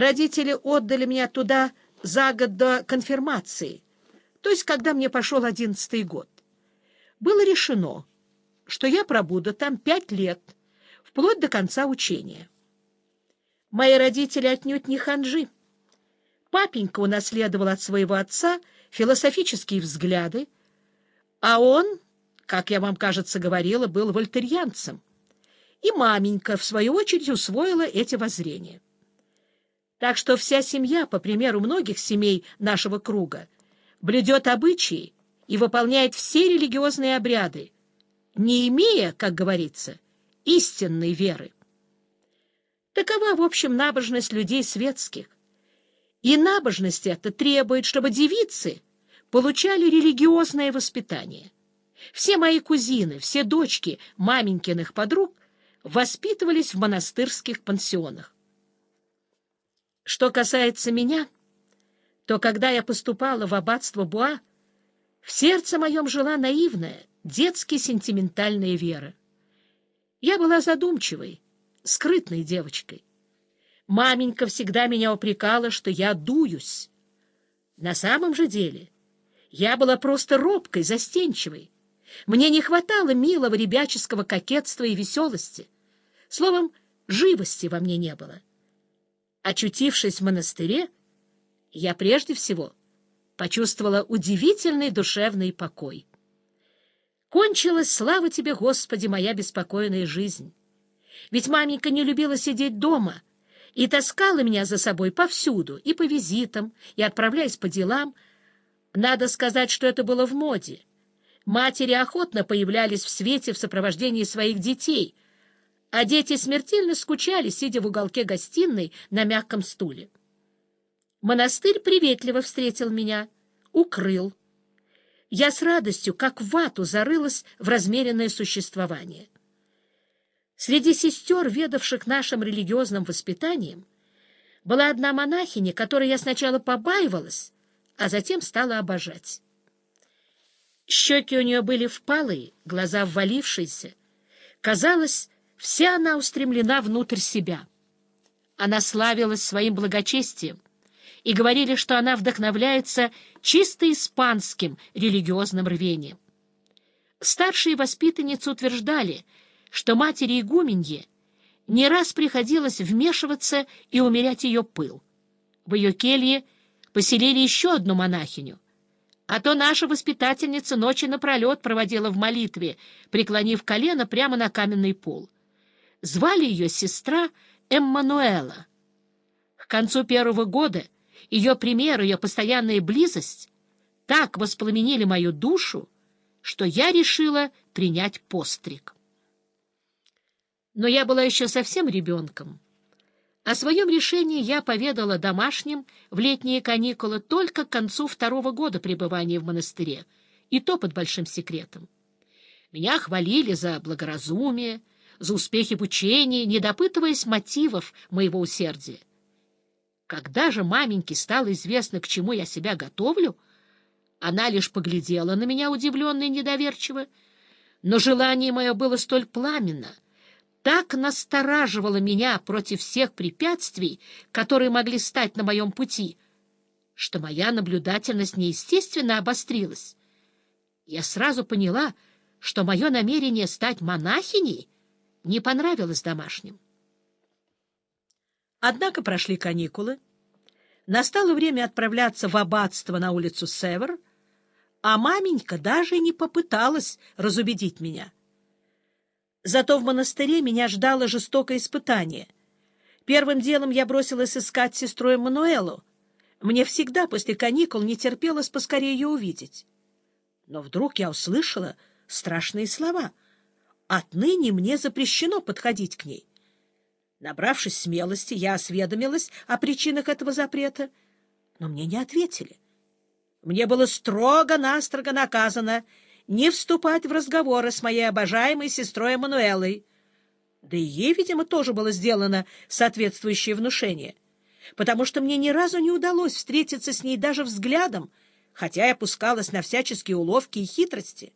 Родители отдали меня туда за год до конфирмации, то есть когда мне пошел одиннадцатый год. Было решено, что я пробуду там пять лет, вплоть до конца учения. Мои родители отнюдь не ханжи. Папенька унаследовал от своего отца философические взгляды, а он, как я вам, кажется, говорила, был вольтерьянцем. И маменька, в свою очередь, усвоила эти воззрения. Так что вся семья, по примеру многих семей нашего круга, блюдет обычаи и выполняет все религиозные обряды, не имея, как говорится, истинной веры. Такова, в общем, набожность людей светских. И набожность эта требует, чтобы девицы получали религиозное воспитание. Все мои кузины, все дочки маменькиных подруг воспитывались в монастырских пансионах. Что касается меня, то когда я поступала в аббатство Буа, в сердце моем жила наивная, детски сентиментальная вера. Я была задумчивой, скрытной девочкой. Маменька всегда меня упрекала, что я дуюсь. На самом же деле я была просто робкой, застенчивой. Мне не хватало милого ребяческого кокетства и веселости. Словом, живости во мне не было. Очутившись в монастыре, я прежде всего почувствовала удивительный душевный покой. Кончилась, слава тебе, Господи, моя беспокойная жизнь. Ведь маменька не любила сидеть дома и таскала меня за собой повсюду, и по визитам, и отправляясь по делам. Надо сказать, что это было в моде. Матери охотно появлялись в свете в сопровождении своих детей, а дети смертельно скучали, сидя в уголке гостиной на мягком стуле. Монастырь приветливо встретил меня, укрыл. Я с радостью, как в вату, зарылась в размеренное существование. Среди сестер, ведавших нашим религиозным воспитанием, была одна монахиня, которой я сначала побаивалась, а затем стала обожать. Щеки у нее были впалые, глаза ввалившиеся. Казалось, вся она устремлена внутрь себя. Она славилась своим благочестием, и говорили, что она вдохновляется чисто испанским религиозным рвением. Старшие воспитанницы утверждали — что матери игуменье не раз приходилось вмешиваться и умерять ее пыл. В ее келье поселили еще одну монахиню, а то наша воспитательница ночи напролет проводила в молитве, преклонив колено прямо на каменный пол. Звали ее сестра Эммануэла. К концу первого года ее пример, ее постоянная близость так воспламенили мою душу, что я решила принять постриг. Но я была еще совсем ребенком. О своем решении я поведала домашним в летние каникулы только к концу второго года пребывания в монастыре, и то под большим секретом. Меня хвалили за благоразумие, за успехи в учении, не допытываясь мотивов моего усердия. Когда же маменьке стало известно, к чему я себя готовлю, она лишь поглядела на меня удивленно и недоверчиво, но желание мое было столь пламенно — так настораживало меня против всех препятствий, которые могли стать на моем пути, что моя наблюдательность неестественно обострилась. Я сразу поняла, что мое намерение стать монахиней не понравилось домашним. Однако прошли каникулы, настало время отправляться в аббатство на улицу Север, а маменька даже не попыталась разубедить меня — Зато в монастыре меня ждало жестокое испытание. Первым делом я бросилась искать сестру Эммануэлу. Мне всегда после каникул не терпелось поскорее ее увидеть. Но вдруг я услышала страшные слова. Отныне мне запрещено подходить к ней. Набравшись смелости, я осведомилась о причинах этого запрета, но мне не ответили. Мне было строго-настрого наказано не вступать в разговоры с моей обожаемой сестрой Эммануэлой. Да и ей, видимо, тоже было сделано соответствующее внушение, потому что мне ни разу не удалось встретиться с ней даже взглядом, хотя я пускалась на всяческие уловки и хитрости.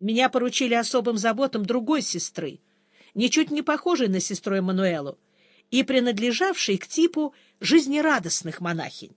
Меня поручили особым заботам другой сестры, ничуть не похожей на сестру Эммануэлу, и принадлежавшей к типу жизнерадостных монахинь.